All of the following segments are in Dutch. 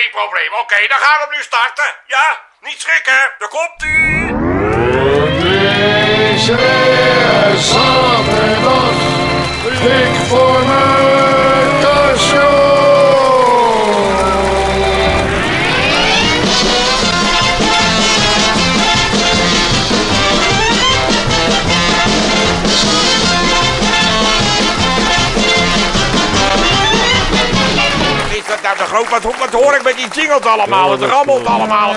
geen probleem. Oké, dan gaan we nu starten. Ja, niet schrikken. Daar komt groot? Wat, wat hoor ik met die jingles allemaal? Het rammelt allemaal.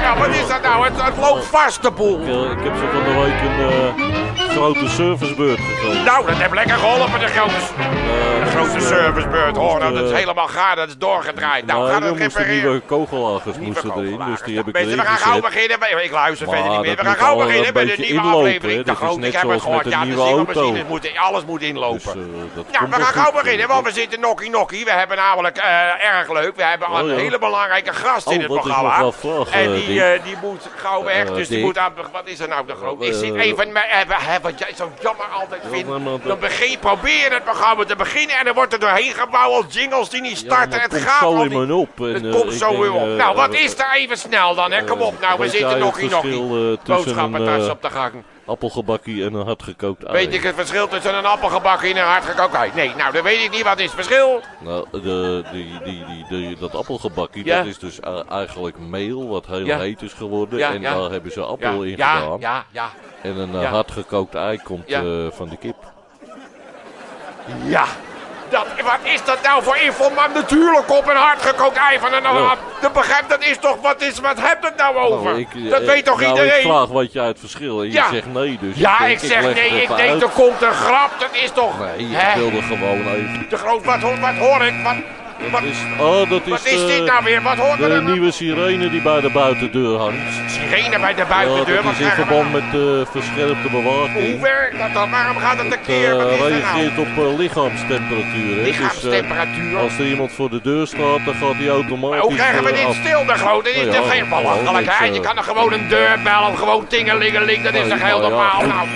Nou, wat is dat nou? Het, het loopt vast, de boel. Ik, ik heb ze van de week een eh, grote servicebeurt gegeven. Nou, dat heeft lekker geholpen, de grote, Eh, de grote eh, servicebeurt. Hoor, dat moest, is helemaal gaar, dat is doorgedraaid. Nou, nee, ga er dat moesten repareren. nieuwe kogellagers moesten erin, dus die heb ik Mensen, we gaan gauw beginnen. bij- Ik luister Maar verder niet meer. We dat gaan gauw beginnen een met de nieuwe inlopen, aflevering. De Dat net ik heb het gehoord. een Ja, de nieuwe moeten, alles moet inlopen. Dus, eh, dat Ja, komt we gaan gauw beginnen, want we zitten nokkie nokkie. We hebben namelijk erg leuk. We hebben een Oh, ja. hele belangrijke gast in Oh, het programma. en die, moet gauw weg. Dus die moet aan. Wat is er nou de groot? Ik zit even. Wat jij zo jammer altijd vindt. Dan begin, probeer het programma te beginnen en dan wordt er doorheen gebouwd. Jingles die niet starten. het gaat zo in mijn op. En, Het eh, komt zo weer op. eh, Nou, wat eh, is er even snel dan, hè? Kom op, nou, we zitten tussen Boodschappentas een, eh, op de gang. Appelgebakkie en een hardgekookt ei? Weet ik het verschil tussen een appelgebak en een hardgekookt ei? Nee, nou, dan weet ik niet. Wat is het verschil? Nou, de, die, die, die, die- dat appelgebakkie, Ja. dat is dus eigenlijk meel wat heel Ja. heet is geworden. Ja, en daar hebben ze appel in gedaan. ja, ja. En een eh, hardgekookt ei komt eh, van de kip. Ja. Dat, wat is dat nou voor informatie? Natuurlijk op een hardgekookt ei van een... Ja. Dat begrijp, dat is toch... Wat, is, wat hebt het nou over? Nou, ik, dat eh, weet toch nou, iedereen? ik vraag wat jij het verschil en je Ja. zegt nee. Dus ja, ik zeg nee. Ik denk, uit. er komt een grap. Dat is toch... Nee, ik wilde gewoon even. De groot... Wat, hoor- wat hoor ik? Wat, wat, Dus, oh, dat is, wat is dit eh, nou weer? Wat hoort de er nou? nieuwe sirene die bij de buitendeur hangt. Sirene bij de Ja, buitendeur. dat wat is in verband nou? met de verscherpte bewaking. Hoe werkt dat dan? Waarom gaat het een Het keer? Eh, is er nou? reageert op eh, lichaamstemperatuur. Hè? Dus, eh, Lichaamstemperatuur. als er iemand voor de deur staat, dan gaat hij automatisch... Maar hoe krijgen we eh, dit af. stil, de grote? Dit is Nou ja, toch geen belachelijk, gewoon hè? iets, Je eh, kan er gewoon een deur bellen, gewoon tingelingeling, dat is Nee, toch heel nou ja. normaal? Nou,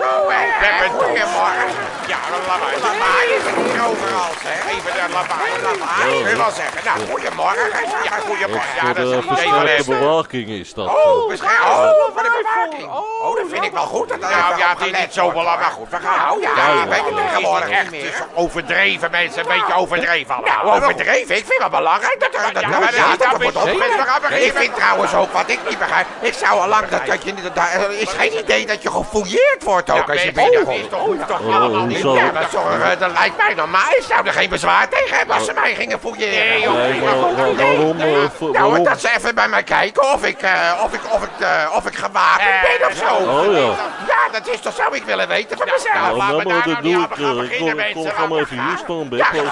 zo, hè? We hebben goedemorgen. Ja, een lawaai. Lawaai is er hier overal, zeg. Even de lawaai, lawaai. Kun je wel zeggen. Nou, goedemorgen. Ja, goedemorgen. Ja, Voor dat is een versterkte bewaking is dat. Oh, eh. bescherm. Oh, voor de bewaking. Oh, dat vind ik wel goed. Dat nou, ja, het is niet zo belangrijk. Maar goed, we gaan. Nou, ja, ik weet het tegenwoordig echt. Het is overdreven, mensen. Een beetje overdreven allemaal. Nou, overdreven? Ik vind het belangrijk dat er... Dat, ja, dat, dat wordt opgegeven. We gaan beginnen. Ik vind trouwens ook, wat ik niet begrijp. Ik zou al lang dat, dat je... niet- daar is geen idee dat je gefouilleerd wordt ook als je binnenkomt. Dat is toch allemaal niet... hoezo? Ja, maar zorg, eh, dat lijkt mij normaal. Ik zou er geen bezwaar tegen hebben als ze mij gingen fouilleren. Nee, Nee, maar wa- waarom? eh, voor- nou, waarom? dat ze even bij mij kijken of ik, eh, of ik, of ik, eh, of ik gewapend ben of zo. Oh ja. Ja, dat is toch zou ik willen weten van mezelf. Nou, nou, maar daar dat nou doe niet ik. beginnen, Kom, ga maar even hier staan, Beb. Ja, we voor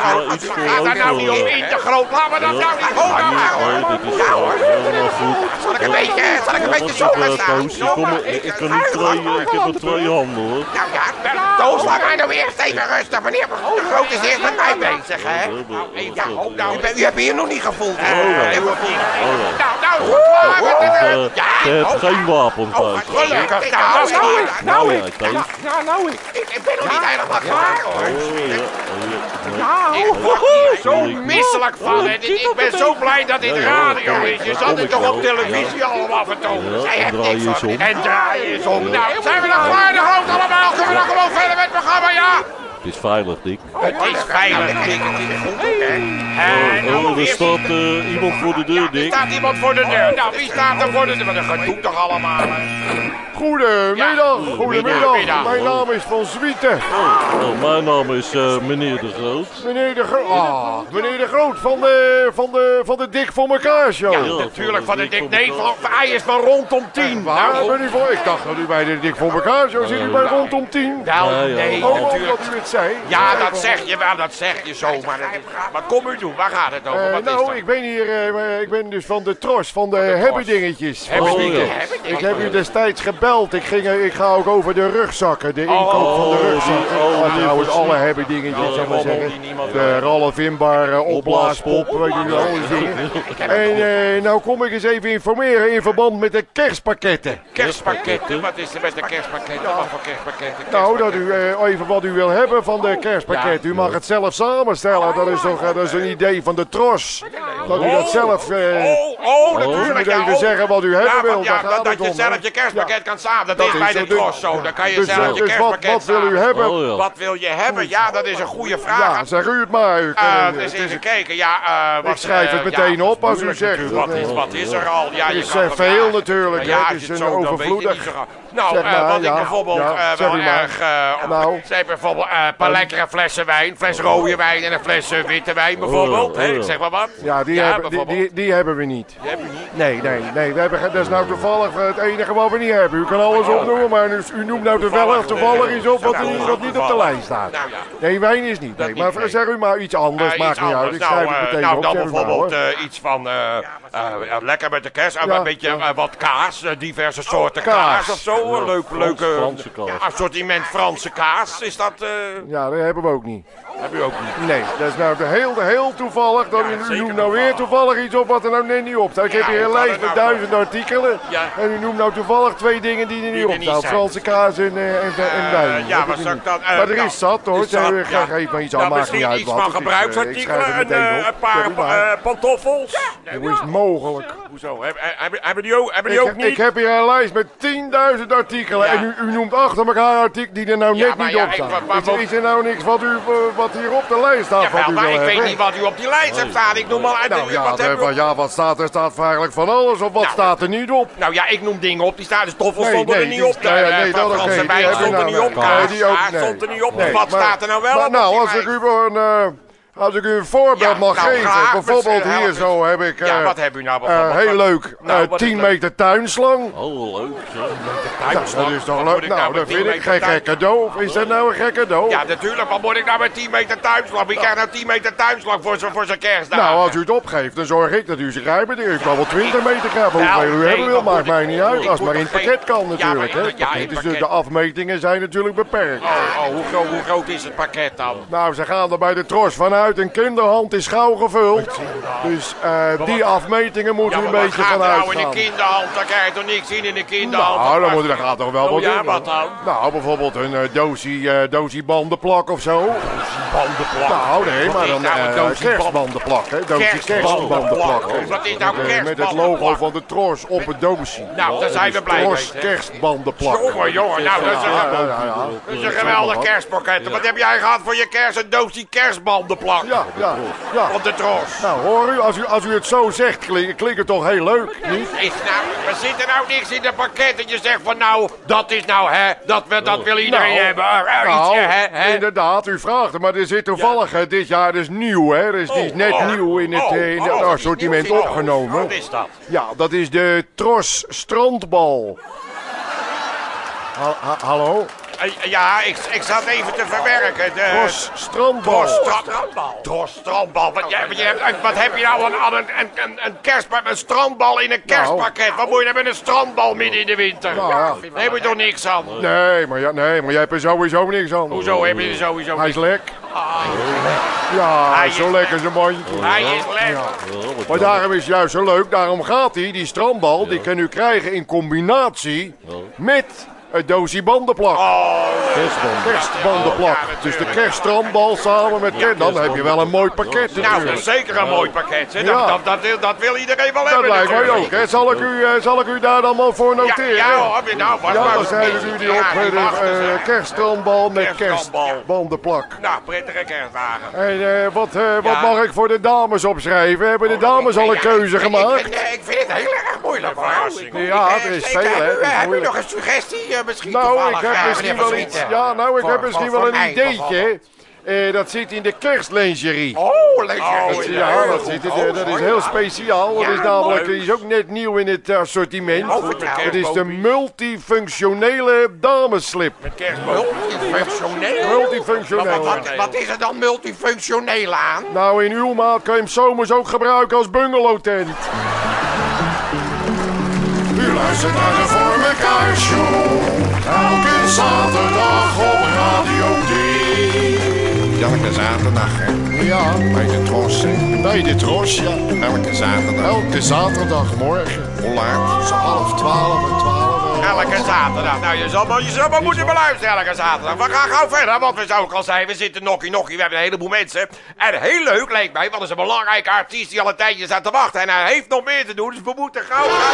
gaan daar nou niet op in te groot. Laten we dat nou niet. Oh, nou, nou, Nee, hoor. dit is hoor. Zal ik een beetje, zal ik een beetje zo gaan ik, staan? Ik ik- Ik kan niet twee, ik heb maar twee handen hoor. Nou ja, Toos, laat mij nou eerst even rustig. Meneer de Groot is eerst met mij bezig, hè? Nou, ja, oh, nou, u, u hebt hier nog niet gevoeld. hè? Oh. Oh. Nou, nou, is goed klaar met Ja, hebt oh, geen wapen Oh, thuis. wat gelukkig. Nou, nou, nou, ik. Nou Nou, ik. Nou, ik. Ik ik ben nog niet helemaal klaar, hoor. Oh. Oh, hier zo misselijk van. hè. Ik ben zo blij dat dit radio is. Je dat zat het ik toch op televisie allemaal vertonen. Zij en hebt draai niks van. om. En draai je eens om. Nou, zijn we dan klaar? De groot allemaal. Kunnen we dan gewoon verder met het programma, ja? Het is veilig, Dick. Het is veilig, Dick. Het is goed, hè? Nou, Oh, er staat eh, iemand voor de deur, Ja, er Dick. staat iemand voor de deur. Nou, wie staat er voor de deur? Wat een gedoe toch allemaal, hè? Goedemiddag, goedemiddag. Goedemiddag. Mijn naam is Van Zwieten. Oh, mijn naam is eh, meneer De Groot. Meneer de Groot. Ah, meneer de Groot van de, van de, van de Dik voor elkaar show. Ja, natuurlijk van de dik. Nee, van, hij is van rondom tien. Waar Nou, ben u voor? Ik dacht dat u bij de Dik voor elkaar show zit. U bij rondom 10. Nou, nee, Oh, natuurlijk. omdat u het zei. Ja, dat zeg je wel, dat zeg je zo. Maar wat kom u doen? Waar gaat het over? Eh, Wat nou, ik ben hier, eh, ik ben dus van de Tros, van de Hebbedingetjes. Hebben Oh, ja. Ik heb u destijds gebeld Ik, ging, eh, ik ga ook over de rugzakken. De inkoop van de Oh, rugzakken. oh, Ah, die trouwens, alle hebben dingetjes, zal maar zeggen. De Ralf Inbar eh, opblaaspop, weet je wel. En eh, nou kom ik eens even informeren in verband met de kerstpakketten. Kerstpakketten, wat is er met de kerstpakketten? Wat voor kerstpakketten? Nou, dat u eh, even wat u wil hebben van de kerstpakket. U mag het zelf samenstellen. Dat is toch eh, dat is een idee van de tros. Dat u dat zelf... eh, Oh, oh, u natuurlijk. moet ja, even oh. zeggen wat u hebben Ja, wil. want ja, dat, je zelf je kerstpakket kan Dat Dat is bij de tros zo. Dan kan je Dus, eh, zelf je dus wat, kerstpakket wat wil u hebben? Oh, ja. Wat wil je hebben? Ja, dat is een goede vraag. Ja, zeg u het maar. U Eh, het is- even kijken, ja. eh, wat, Ik schrijf eh, het meteen ja, op als u zegt. Wat is, wat is er al? Ja, Het je is eh, veel ja. natuurlijk. Ja, Het je is een overvloedig. Nou, Zeg eh, maar, wat ik bijvoorbeeld eh, wel erg... eh, Nou. Hebben bijvoorbeeld eh, een paar lekkere flessen wijn. Een fles rode wijn en een fles eh, witte wijn bijvoorbeeld. oh. Ik zeg maar wat. Ja, die, hebben, die, bijvoorbeeld. die, die hebben we niet. Die hebben we niet. Nee, nee, nee. We hebben, ge- dat is nou toevallig het enige wat we niet hebben. U kan alles opnoemen, maar u, u noemt nou toevallig, toevallig iets op wat, er niet, wat niet op de lijst staat. Nou ja. Nee, wijn is niet. Nee, niet, maar nee. zeg u maar iets anders, Eh, maakt iets niet uit. Ik schrijf nou, het eh, meteen nou, op. dan zeg u maar, bijvoorbeeld eh, iets van lekker met de kerst. Ja, een beetje wat kaas, diverse soorten kaas. kaas, of zo. Een leuk, Frans- leuke Franse kaas. ja, assortiment Franse kaas. Is dat, eh Ja, dat hebben we ook niet. heb u ook niet. Nee, dat is nou de heel, heel toevallig. Dat Ja, u, u noemt nou weer toevallig. iets op wat er nou net niet op staat. Ik heb hier een lijst met nou duizend artikelen. En u noemt nou toevallig twee dingen die er niet op niet staan. Franse kaas en, eh, en, en wijn. ja, is zou niet. ik dan... eh, Maar er is zat hoor. eh, ja. Geef me iets aan, Nou, maakt niet misschien uit iets wat. van is, eh, ik gebruiksartikelen, een, eh, paar maar. eh, pantoffels. Hoe is het mogelijk? Hoezo? Heb- eh, Hebben die ook hebben Ik, die ook ik niet? heb hier een lijst met 10.000 artikelen Ja. en u, u noemt achter elkaar artikelen die er nou Ja, net maar niet ja, op ik- staan. wat- wat- is, is er nou niks wat, u, eh, wat hier op de lijst staat u maar ik weet niet wat u op die lijst hebt staan. Ik noem maar uit. Nou ja, wat de- van, ja, wat staat er? staat eigenlijk van alles of wat Nou, staat er niet op? Nou ja, ik noem dingen op. Die staan dus toffels Nee, stonden er niet op. Hebben stond er niet op. Kaas stond er niet op. Wat staat er nou wel op? Nou, als ik lijst? Eh, als ik u een voorbeeld Ja, mag nou, geven. graag, bijvoorbeeld eh, hier zo heb ik Ja, eh, wat heb u nou eh, heel leuk, Nou, eh, wat is 10 leuk? meter tuinslang. Oh, leuk. zeg. Nou, dat is toch Wat leuk? Nou, met dat 10 vind ik meter geen gek cadeau. Of is dat nou een gek cadeau? Ja, natuurlijk. Wat moet ik nou met 10 meter tuinslag? Wie krijgt nou 10 meter tuinslag voor zijn voor kerstdagen? Nou, als u het opgeeft, dan zorg ik dat u zich rijdt. Ik kan wel 20 meter krijgen. Nou, Hoeveel u hebben wil, maar maakt mij niet uit. Als het maar in het pakket kan natuurlijk. hè. ja, in Het is pakket. dus de afmetingen zijn natuurlijk beperkt. Oh, oh hoe, groot, hoe groot is het pakket dan? Nou, ze gaan er bij de tros vanuit. Een kinderhand is gauw gevuld. Dus eh, die afmetingen moet Ja, u maar een beetje gaat vanuit nou in de kinderhand? Dan krijg je toch niks in in de kinderhand? Nou, dan Dat moet, dat gaat toch wel Oh wat ja, in. wat dan? Nou, bijvoorbeeld een uh, eh, dozie bandenplak of zo. Bandenplak. Nou, nee, maar dan nou eh, doosje kerstbandenplak, hè. Dozie Kerstbandenplak. Wat is nou Met, eh, Met het logo van de tros op het doosje. Nou, daar zijn we blij mee. Tros kerstbandenplak. Jongen, jongen, nou, dat is een geweldig kerstpakket. Wat heb jij gehad voor je kerst? Een doosje kerstbandenplak. Ja, ja, ja. Op de tros. Nou, hoor u, als u, als u het zo zegt, klinkt, klinkt het toch heel leuk, niet? Is nou, er zit er nou niks in het pakket dat je zegt van nou, dat is nou hè, dat, we, dat wil iedereen Nou, hebben. Er, er, Nou, ietsje, hè, hè. inderdaad, u vraagt het, maar er zit toevallig eh, dit jaar dus nieuw, hè? Dus die is Oh, net oh, nieuw in het, oh, eh, in het oh, dat is assortiment opgenomen. Wat is dat? Ja, dat is de Tros Strandbal. Ha- ha- hallo? Eh, Ja, ik, ik zat even te verwerken. De, Tros Strandbal. Tros strandbal. Tros strandbal. Wat, je hebt- wat heb je nou aan, aan een, een, een, een kerstpakket, een strandbal in een kerstpakket? Wat moet je nou met een strandbal midden in de winter? Nou, ja. Daar heb je toch niks aan? Nee, maar, ja, nee, maar jij hebt er sowieso niks aan. Hoezo heb je er sowieso Hij is niks lek. Ja, Hij is zo lekker zijn mandje. Hij is lekker. Ja, Maar daarom is het juist zo leuk. Daarom gaat hij, die strandbal, die kan u krijgen in combinatie met een doosje bandenplak. kerstband. Kerstbandenplak. Ja, dus de kerststrandbal samen met kerst. Dan heb je wel een mooi pakket Nou, dat is zeker een mooi pakket. Hè. Dat, dat, dat, wil- dat wil iedereen wel Dat hebben. lijkt mij ook. Hè. Zal, ik u, eh, zal ik u daar dan wel voor noteren? ja, hoor, heb je nou wat Ja, maar- dan zijn die op eh, de wachten, eh, kerststrandbal met kerstbandenplak. Nou, prettige kerstdagen. En eh, wat, wat Ja. mag ik voor de dames opschrijven? Hebben de dames al een keuze Ik- ik- gemaakt? Ik, ik vind het heel erg moeilijk. Ja, er is veel, hè. Heb u moeilijk. nog een suggestie eh, misschien Nou, ik heb eh, misschien wel iets. Ja, nou, ik Voor- heb voor- misschien voor wel een ideetje. Eh, dat zit in de kerstlingerie. Oh, Dat- niet. ja, dat, zit, in- dat is heel speciaal. Dat is namelijk, die is ook net nieuw in het assortiment. Oh. Het is de multifunctionele damesslip. Multifunctioneel? Multifunctioneel. Wat, is er dan multifunctioneel aan? Nou, in uw maat kan je hem zomers ook gebruiken als bungalowtent. U luistert naar de vormen Show. Elke zaterdag op Radio 3. Elke zaterdag, hè? Ja. Bij de Tros, hè? Bij de Tros, ja. Elke zaterdag. Elke zaterdagmorgen. Hoe laat? Zo half twaalf en twaalf. Elke zaterdag. Nou, je zal maar, je zal maar moeten beluisteren elke zaterdag. We gaan gauw verder, want we zouden ook al zijn. We zitten nokkie nokkie, we hebben een heleboel mensen. En heel leuk leek mij, want het is een belangrijke artiest die al een tijdje staat te wachten. En hij heeft nog meer te doen, dus we moeten gauw gaan.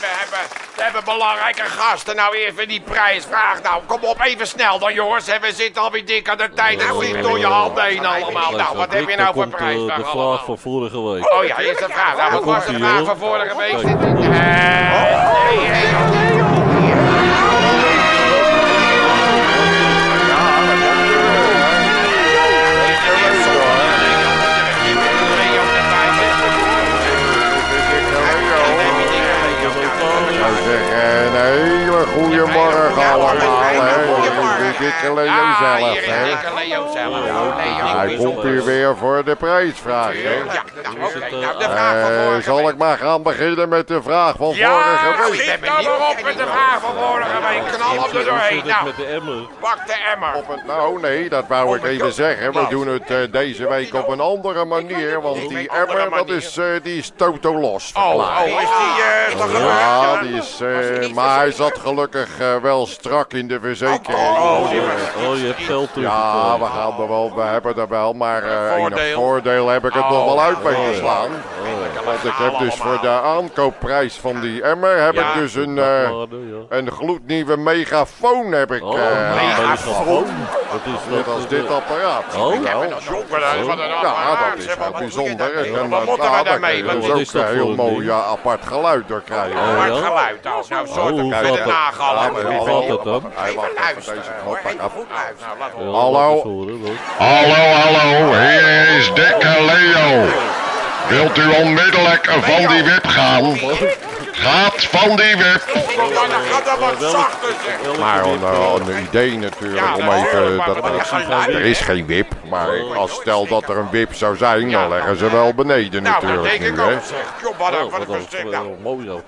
Mensen, we hebben, we hebben belangrijke gasten. Nou even die prijsvraag. Nou, kom op, even snel dan jongens. En we zitten alweer dik aan de tijd. Het vliegt door je handen heen allemaal. Nou, wat heb je nou voor eh, prijsvraag de vraag van vorige week. Oh ja, is de vraag. Nou, wat was de vraag van vorige week? Weer voor de Ja, nou, oké. Nou, de vraag van Eh, vorige zal week. ik maar gaan beginnen met de vraag van Ja, vorige week? schiet dan maar op met de vraag van vorige week. Knal hem er doorheen. het Nou, met de emmer? pak de emmer. Op een, nou, nee, dat wou ik even zeggen. We doen het eh, deze week op een andere manier. Want die emmer, dat is, eh, die is toto los Oh, oh, is die eh toch Ja, die is, eh, maar hij zat gelukkig eh, wel strak in de verzekering. Oh, die Dus, Oh, je hebt geld eh, ja, we gaan er wel, we hebben er wel, maar eh enig Voordeel. voordeel heb ik het Oh, nog wel uit weten oh. Want ik heb dus voor de aankoopprijs van die emmer heb Ja. ik dus een, eh, ja. een gloednieuwe megafoon heb ik. Oh, eh, megafoon. Wat is Net dat? als dit apparaat. Oh. Ja, Ja, jongen, dat is wat een Ja, dat is zeg, wel bijzonder. En Wat moeten nou, we daar daarmee? Wat dus Wat ook is dat een heel een mooi apart geluid door krijgen. Oh, het geluid, nou, nou, soort Oh, hoe kun je gaat het dat? dat dan? Hij Even wacht even luisteren, hoor. Even goed luisteren. Nou. Hallo. Hallo, hallo, hier is dikke Leo. Wilt u onmiddellijk van die wip gaan? Gaat van die wip. Maar wat een, eh, een idee natuurlijk Ja, om even... Dat, er is geen wip, maar als stel dat er een wip zou zijn, dan leggen ze wel beneden Nou, dat natuurlijk denk ik nu, hè. wat wat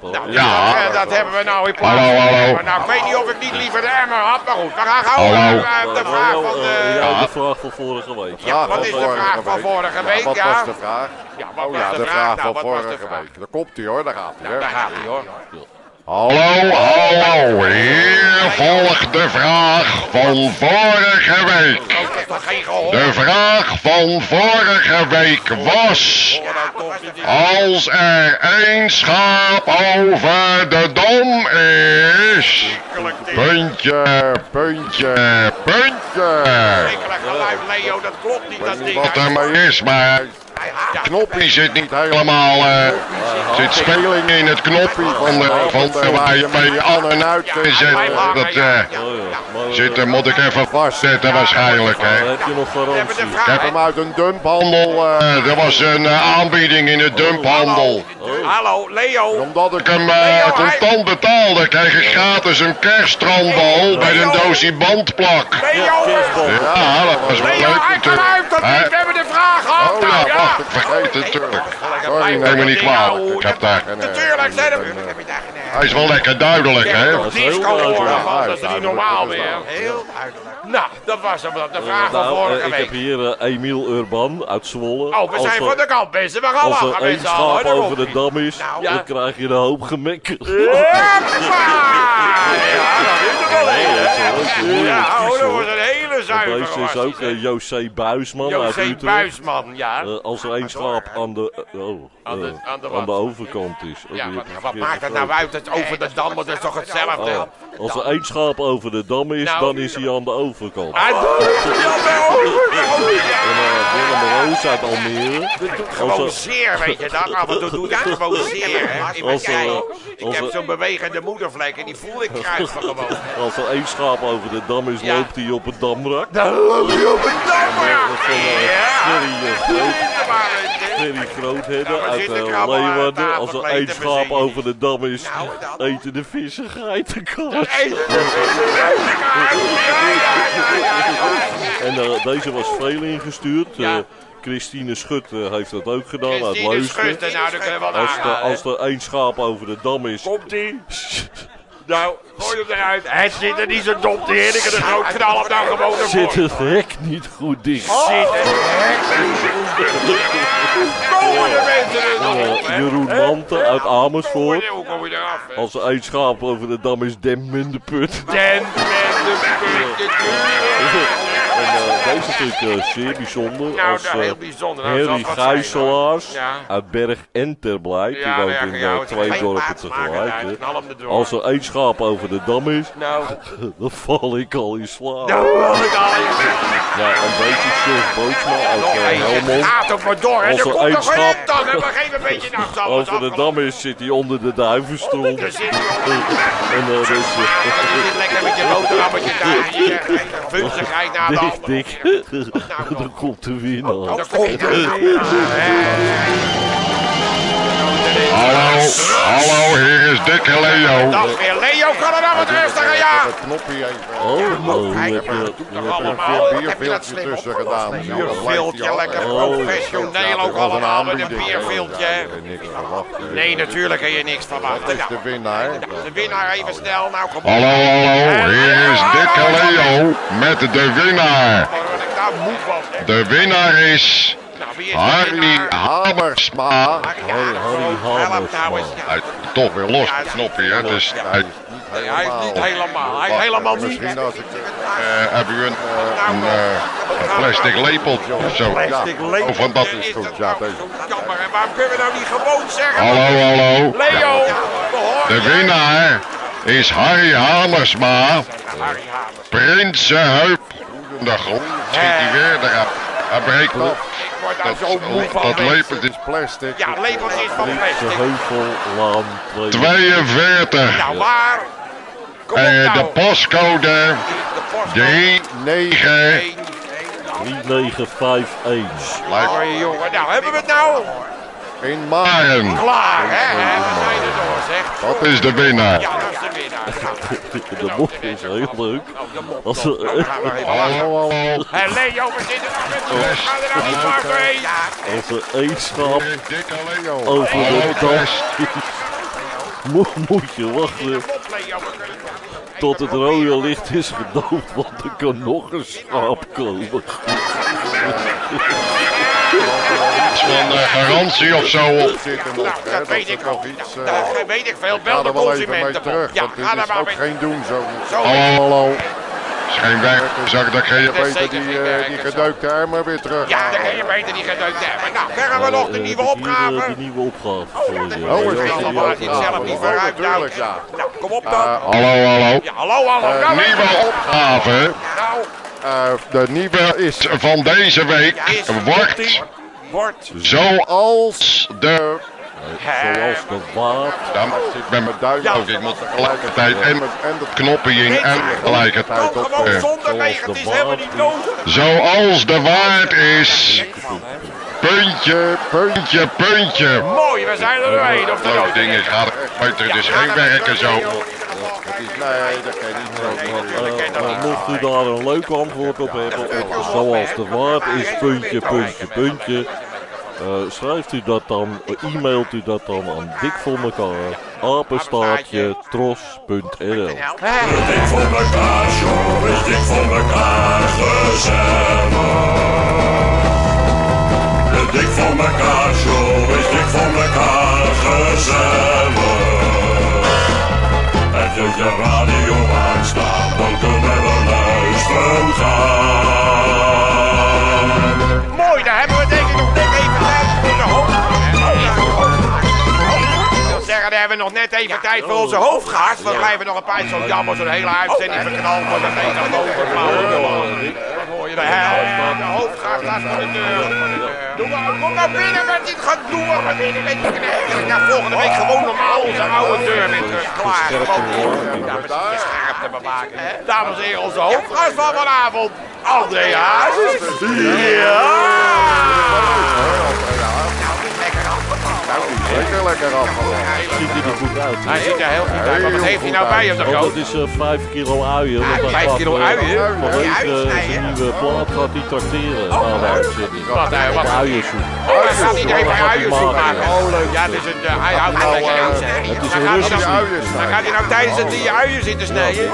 wat Ja. dat, hebben we nou in plaats Hallo, hallo. Nou, ik weet niet of ik niet liever de emmer had, maar goed. We gaan gauw Hallo. naar eh, de vraag van eh, de... ja, de vraag van vorige week. Vraag wat is de vraag van week. vorige Ja, week, Wat ja? was de vraag? Ja, wat Oh was ja, de de vraag? vraag Nou, van vorige week. Daar komt hij hoor, daar gaat hij. Daar gaat hij, hoor. Hallo, hallo, hier volgt de vraag van vorige week. Oh? De vraag van vorige week was... Als er één schaap over de dom is... Puntje, puntje, puntje. Leo, dat klopt niet, dat ding. Wat er maar is, maar het knopje zit niet helemaal... eh zit speling in het knopje van de, van de, waar je aan en uit. Dat eh, Oh ja, maar, zit, er moet ik even vastzetten waarschijnlijk, hè. Ik heb hem uit een dumphandel. eh, Eh, er was een eh, aanbieding in de dumphandel. Hallo, Leo. omdat ik hem eh, contant betaalde, kreeg ik gratis een kerststrandbal met een doosje bandplak. Leo. Ja, dat was wel leuk. We hebben de vraag gehad. Nou, het natuurlijk. Sorry, Neem me niet kwalijk, ik heb daar... Natuurlijk zijn er... Hij is wel lekker duidelijk, hè. Ja, disco horen, Ja, man. Dat is niet dat normaal is meer. Heel duidelijk. Nou, dat was hem. De vraag van Nou, eh, vorige ik heb week. hier eh, Emiel Urban uit Zwolle. Oh, we Als zijn er- van de kant, mensen. We gaan Als lachen er met één schaap over de dam is, Nou, dan krijg je een hoop gemekker. Hoppa! Ja, dat is er wel dat is. Ja, dat wordt een hele zuivere Deze is ook eh, José Buisman uit José Utrecht. Buisman, ja. Eh, als er één schaap aan de, eh, oh, Aan de- aan de aan de overkant is. Oh, Ja, die wat, maakt het nou uit? Het over de dam, dat is toch hetzelfde? Oh, als er één schaap over de dam is, Nou. dan is hij aan de overkant. Hij doet het al wel. En uh, Willem Roos uit Almere. Gewoon er, zeer, weet je dat? Af en toe doet hij gewoon zeer, Ik heb zo'n bewegende moedervlek en die voel ik kruipen gewoon. als er één schaap over de dam is, loopt hij op het damrak. Dan loop je op een dam, Dat is van uh, Ja. Eh, Ferry Groothedde Nou, uit aan Leeuwarden. Als er één schaap over de dam is, Nou, eten de vissen ja. En deze was veel ingestuurd. Uh, Christine Schutte heeft dat ook gedaan uit Leusden. Nou, Als er, als er één schaap over de dam is, Komt-ie. Nou, gooi hem eruit. Het zit er niet zo dom te heerlijk. En groot knal hem nou gewoon ervoor. zit het hek niet goed dicht. Zit er. Komen de mensen er op? Jeroen Mante uit Amersfoort. Hoe kom je eraf? Als één schaap over de dam is, dem in de put. Den met de En eh, deze ik eh, zeer bijzonder. Nou, als dat eh, heel bijzonder. Nou, Harry Gijselaars Ja. uit Berg en Terblij. Die woont in eh, is twee dorpen tegelijk. Als er één schaap over de dam is, Nou, dan val ik al in slaap. nou wil ik al even. Ja, en deze Chef Bootsma uit Helmond. gaat maar door. Als er één nachtzappers Over de dam is, zit hij onder de duivenstoel. En Je zit lekker met je boterhammetje daar. Hier, vunzigheid naar de dik, dik. Dan komt de winnaar. Hallo, hallo, hier is Dikke Leo. Dag weer, Leo, kan er nou wat rustiger, ja? Het knopje even. Oh, oh, Kijk, lekker. maar dat doet toch er allemaal. een Heb bierveeltje tussen gedaan. Blijft Bierveeltje, lekker Oh. professioneel ook een allemaal met een bierveeltje. Heb je niks verwacht. Nee, natuurlijk kun je niks verwachten. Dat is de winnaar. de winnaar even snel, nou kom op. Hallo, hallo, hier is Dikke Leo met de winnaar. De winnaar is Nou, Harry? Hamersma. Harry nou ja. Hij toch weer los, het knopje, hè. Dus hij, Nee, hij is niet helemaal. Hij is helemaal niet. Misschien als ik... eh, heb u een, een, eh, een plastic lepeltje of zo? Plastic lepel. Oh, van dat Is goed. ja, nou jammer? En waarom kunnen we nou niet gewoon zeggen? Hallo, hallo. Leo, we horen De winnaar is Harry Hamersma. Harry Hamers. Prinsenheup. De grond schiet hij weer eruit. Hij breekt op. Ik word daar Dat, zo moe van. dat mensen. lepeltje is Plastic. Ja, lepeltje is van De plastic. Heuvellaan 2. 42. Nou, waar? Kom op Eh, nou. de postcode De post. 3, 9. 3951. Oh, jongen. Nou, hebben we het nou? In maart. Maren. Klaar, hè? hè? We zijn door, zeg. Dat is de winnaar. Ja, dat is de winnaar. Ja. De mop is heel leuk. Mop. Als Nou, er. Hallo, hallo. Hé, Leo, we zitten nog met de Ga er nou niet maar doorheen. Ja, als er één Leo. over de is, moet, je wachten tot het rode licht is gedoofd, want er kan nog een schaap komen. Iets van eh, garantie of zo op. Zitten Nou, dat weet ik. Nou, eh, dat weet ik veel. Bel de wel even mee consumentenbond. terug, Ja, ga daar is maar ook mee. geen doen zo. Zo. Hallo, Hallo. is geen werk. Zag dat geen Je beter die, eh, werk, die gedeukte emmer weer terug. Ja, dan kun je beter die gedeukt hebben. Nou, krijgen we nog de Eh, nieuwe eh, opgave. De nieuwe opgave Oh, dat Oh, is wel allemaal die waar je het zelf opgave? niet vooruit. Nou, kom op Eh, dan. Hallo, hallo. Ja, hallo, hallo. eh, Nieuwe opgave Nou, Eh, de nieuwe is van deze week wordt wordt. zoals de... Zoals de waard. Dan ik ben mijn duim Ja. ook. Ik moet tegelijkertijd en en het knoppen in en tegelijkertijd op. gewoon eh, zonder wegen. Het is helemaal niet nodig. Zoals de waard is. Puntje, puntje, puntje. We zijn er doorheen. Of de Geloof nood. dingen gaat buiten. Het is geen werken zo. is, nee, dat kan niet. Dat mocht u daar een leuk antwoord op hebben, of zoals de waard is, puntje, puntje, puntje. eh, schrijft u dat dan, e-mailt u dat dan aan dik voor elkaar, apenstaartje tros.nl. Dik voor elkaar, is dik voor elkaar gezellig. Dik voor elkaar, joh, is dik voor elkaar gezellig. Heb je je radio aanstaan, dan kunnen we luisteren gaan. Mooi, daar hebben we denk ik nog net even tijd voor de wil zeggen, daar hebben we nog net even tijd voor onze hoofdgast. We blijven nog een paar zo jammer, zo'n hele uitzending verknald wordt. Dat de, de hoofdgast laat voor de deur. Doe maar, kom nou binnen met dit gedoe. Maar binnen met knecht. Ja, volgende week gewoon normaal onze oude deur weer terug. Klaar. Gewoon, Ja, met die scherp te bewaken. Dames en heren, onze hoofdgast van vanavond, André Hazes. Ja! Nou, lekker. Nou, lekker afgelopen. Ziet hij er goed uit? Hij ziet er heel goed uit. Maar wat heeft hij nou bij hem, de Oh, groot? dat is eh 5 kilo uien. want dat vijf gaat, kilo eh, uien? Vanwege Ja, uien eh, zijn nieuwe plaat gaat hij tracteren de uitzending. Wat, hij- wat? Uiensoep. Oh, dan gaat hij uiensoep maken. maken. Oh, leuk. Ja, dus het, eh, hij houdt er lekker aan. Het is Dan een hij Russische nou- uien Dan gaat hij nou tijdens het die uien zitten snijden.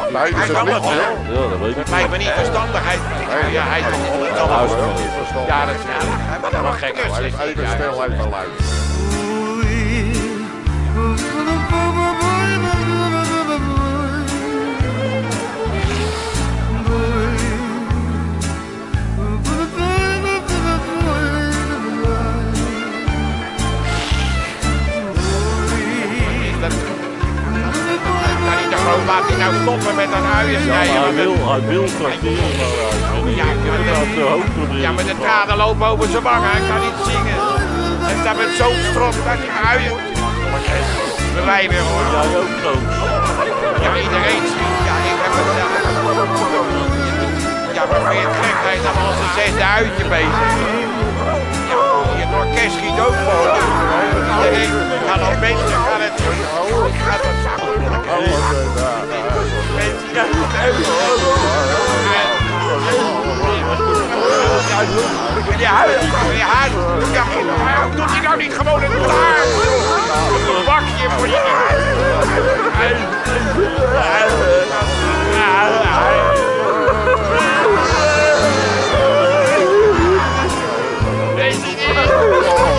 Hij kan dat wel. Ja, dat weet ik. Lijkt me niet verstandig. Hij, ja, hij is toch niet kan dat Huisgenoot. Ja, dat is ja, wel gek. Even stil, even luisteren. Gewoon, laat hij nou stoppen met dat uien Ja, hij wil, hij wil tracteren. Ja, de. Ja, maar de tranen lopen over zijn wangen. Hij kan niet zingen. Hij staat met zo'n strop dat hij uien moet. Wij weer hoor. Jij ook zo. Ja, iedereen schiet. Ja, ik heb het zelf. Ja, maar vind je het gek? Hij is dan al zijn zesde uitje bezig. Ja, het orkest schiet ook vol. Iedereen gaat al mensen gaan het gaat het Het Ja, ja, ja, doet hij nou niet gewoon een taart? Een bakje voor Ik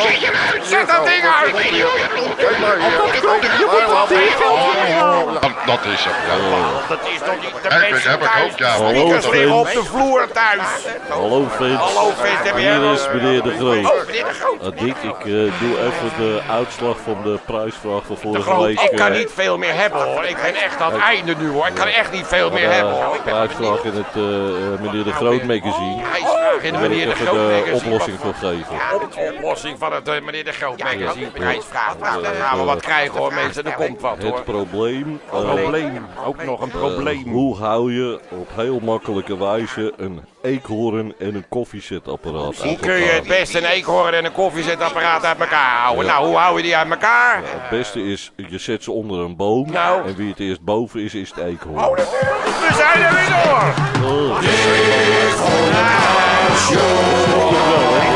los. Pep, Gewoon- Zet dat ding uit. Kijk maar hier. Hij laat Dat, dat is hem, ja. Dat is toch niet de beste heb ik ook, ja. Hallo, op de vloer thuis. Hallo Vince. Hallo, je Hier is meneer De Groot. Oh, meneer de Groot. Dick, ik eh, doe even de uitslag van de prijsvraag van vorige week. ik kan eh, niet veel meer hebben hoor. Ik ben echt aan het einde nu hoor. Ik kan echt niet veel meer eh, hebben hoor. Ik ben prijsvraag in het eh, eh, meneer De Groot magazine. Graag in de meneer ik de Groot de magazine. oplossing voor geven. De oplossing van het eh, meneer de Magazine. Prijsvraag. Dan gaan we wat krijgen hoor mensen. Er komt wat hoor. Het probleem, eh, Probleem. Ook nog een eh, probleem. hoe hou je op heel makkelijke wijze een eekhoorn en een koffiezetapparaat Hoe kun je het beste een eekhoorn en een koffiezetapparaat uit elkaar houden? Nou, hoe hou je die uit elkaar? Het beste is, je zet ze onder een boom. Nou. En wie het eerst boven is, is het eekhoorn. Oh, dat- we zijn er weer door! Oh.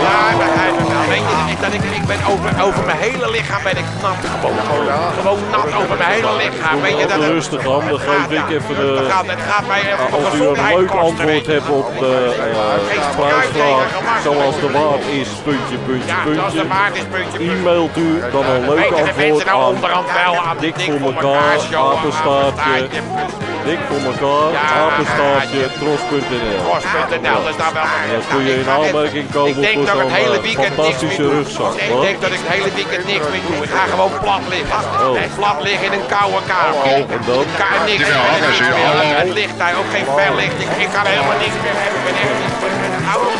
Ja, ik begrijp. Weet je, ik, dat ik, ik ben over, over mijn hele lichaam ben ik nat gewoon. Gewoon nat over mijn hele lichaam. Weet je, dat het, rustig aan, dan geef ik even het, de... gaat, het gaat mij even Als u een leuk antwoord hebt op de eh, prijsvraag, zoals de waard is, puntje, puntje, puntje, de waard is puntje, puntje. e-mailt u dan een leuk antwoord nou aan Dik voor elkaar, apenstaartje, Dik voor elkaar, ja, apenstaartje, tros.nl. Tros.nl, dat is daar wel een... Dan kun je in aanmerking komen voor zo'n fantastische rugzak. Ik denk dat ik het hele weekend niks meer doe. Ik ga gewoon plat liggen. Oh. Plat liggen in een koude kamer. Oh, oh, en dan? niks Het ligt daar, ook geen verlichting. Ik kan helemaal niks meer hebben. Ik ben echt niet... Hallo.